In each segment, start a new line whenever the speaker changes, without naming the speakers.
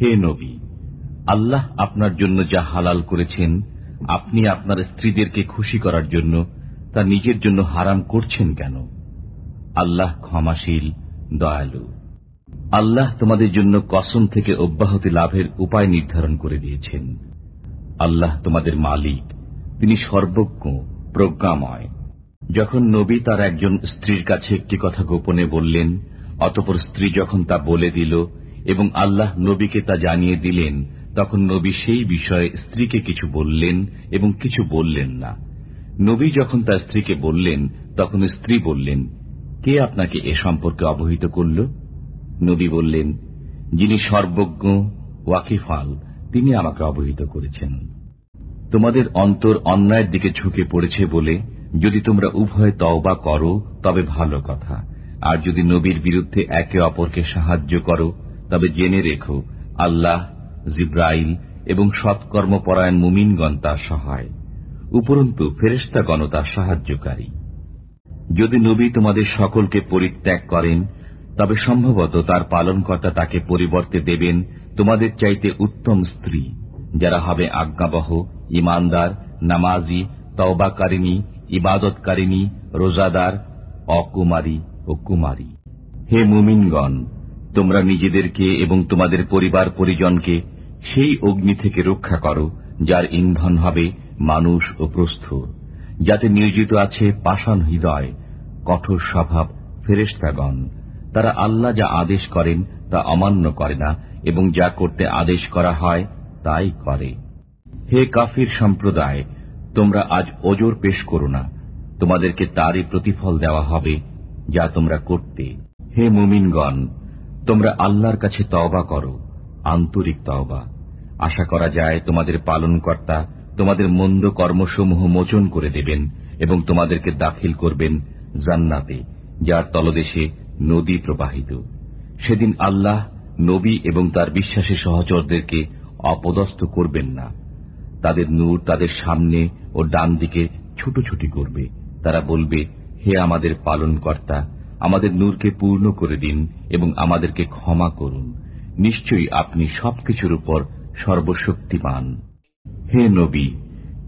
হে নবী, আল্লাহ আপনার জন্য যা হালাল করেছেন, আপনি আপনার স্ত্রীদেরকে খুশি করার জন্য তা নিজের জন্য হারাম করছেন কেন? আল্লাহ ক্ষমাশীল, দয়ালু। আল্লাহ তোমাদের জন্য কসম থেকে অব্যাহতি লাভের উপায় নির্ধারণ করে দিয়েছেন। আল্লাহ তোমাদের মালিক, তিনি সর্বজ্ঞ, প্রজ্ঞাময়। যখন নবী তার একজন স্ত্রীর কাছে একটি কথা গোপনে বললেন, অতপর স্ত্রী যখন তা বলে দিল এবং আল্লাহ নবীকে তা জানিয়ে দিলেন, তখন নবী সেই বিষয়ে স্ত্রীকে কিছু বললেন এবং কিছু বললেন না। নবী যখন তার স্ত্রীকে বললেন, তখন স্ত্রী বললেন, কে আপনাকে এ সম্পর্কে অবহিত করল? নবী বললেন, যিনি সর্বজ্ঞ, ওয়াকিফাল, তিনি আমাকে অবহিত করেছেন। তোমাদের অন্তর অন্যায়ের দিকে ঝুঁকে পড়েছে বলে যদি তোমরা উভয় তওবা করো, তবে ভালো কথা। আর যদি নবীর বিরুদ্ধে একে অপরকে সাহায্য করো তবে জেনে রেখো, আল্লাহ, জিব্রাইল এবং সৎকর্মপরায়ণ মুমিনগণ তার সহায়। উপরন্তু ফেরেস্তাগণ তার সাহায্যকারী। যদি নবী তোমাদের সকলকে পরিত্যাগ করেন, তবে সম্ভবত তার পালনকর্তা তাকে পরিবর্তে দেবেন তোমাদের চাইতে উত্তম স্ত্রী, যারা হবে আজ্ঞাবহ, ইমানদার, নামাজি তওবাকারিনী ইবাদতকারিনী রোজাদার, অকুমারী ও কুমারী। হে মুমিনগণ তোমরা নিজেদেরকে এবং তোমাদের পরিবার পরিজনকে সেই অগ্নি থেকে রক্ষা করো, যার ইন্ধন হবে মানুষ ও প্রস্থর যাতে নিয়োজিত আছে পাষাণ হৃদয়, কঠোর স্বভাব ফেরেস্তাগণ তারা আল্লাহ যা আদেশ করেন তা অমান্য করে না, এবং যা করতে আদেশ করা হয় তাই করে। হে কাফির সম্প্রদায়, তোমরা আজ ওজোর পেশ করো না। তোমাদেরকে তারই প্রতিফল দেওয়া হবে যা তোমরা করতে। হে মুমিনগণ তোমরা আল্লাহর কাছে তওবা করো, আন্তরিক তওবা। আশা করা যায় তোমাদের পালনকর্তা তোমাদের মন্দ কর্মসমূহ মোচন করে দেবেন এবং তোমাদেরকে দাখিল করবেন জান্নাতে, যার তলদেশে নদী প্রবাহিত। সেদিন আল্লাহ নবী এবং তার বিশ্বাসী সহচরদেরকে অপদস্থ করবেন না। তাদের নূর তাদের সামনে ও ডান দিকে ছুটোছুটি করবে। তারা বলবে, হে আমাদের পালন কর্তা আমাদের নূরকে পূর্ণ করে দিন এবং আমাদেরকে ক্ষমা করুন। নিশ্চয়ই আপনি সবকিছুর উপর সর্বশক্তিমান। হে নবী,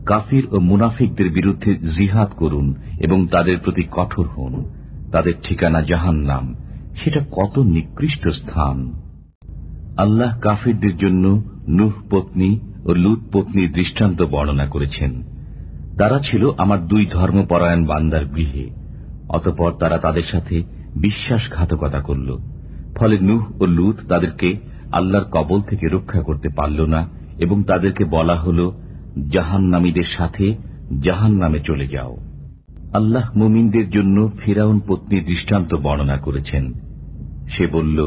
কাফির ও মুনাফিকদের বিরুদ্ধে জিহাদ করুন এবং তাদের প্রতি কঠোর হন। তাদের ঠিকানা জাহান নাম সেটা কত নিকৃষ্ট স্থান। আল্লাহ কাফিরদের জন্য নুহ পত্নী ও লুত পত্নীর দৃষ্টান্ত বর্ণনা করেছেন। তারা ছিল আমার দুই ধর্মপরায়ণ বান্দার গৃহে। অতপর তারা তাদের সাথে বিশ্বাসঘাতকতা করল। ফলে নুহ ও লুত তাদেরকে আল্লাহর কবল থেকে রক্ষা করতে পারল না এবং তাদেরকে বলা হল, জাহান্নামীদের সাথে জাহান নামে চলে যাও। আল্লাহ মুমিনদের জন্য ফিরাউন পত্নী দৃষ্টান্ত বর্ণনা করেছেন। সে বলল,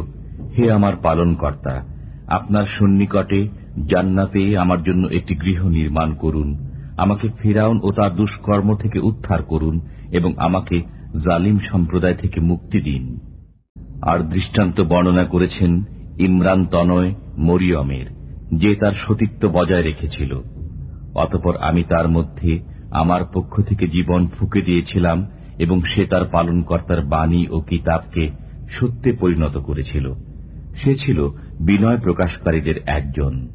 হে আমার পালন কর্তা আপনার সন্নিকটে জান্নাতে আমার জন্য একটি গৃহ নির্মাণ করুন। আমাকে ফিরাউন ও তার দুষ্কর্ম থেকে উদ্ধার করুন এবং আমাকে জালিম সম্প্রদায় থেকে মুক্তি দিন। আর দৃষ্টান্ত বর্ণনা করেছেন ইমরান তনয় মরিয়মের, যে তার সতীত্ব বজায় রেখেছিল। অতপর আমি তার মধ্যে আমার পক্ষ থেকে জীবন ফুকে দিয়েছিলাম এবং সে তার পালনকর্তার বাণী ও কিতাবকে সত্যে পরিণত করেছিল। সে ছিল বিনয় প্রকাশকারীদের একজন।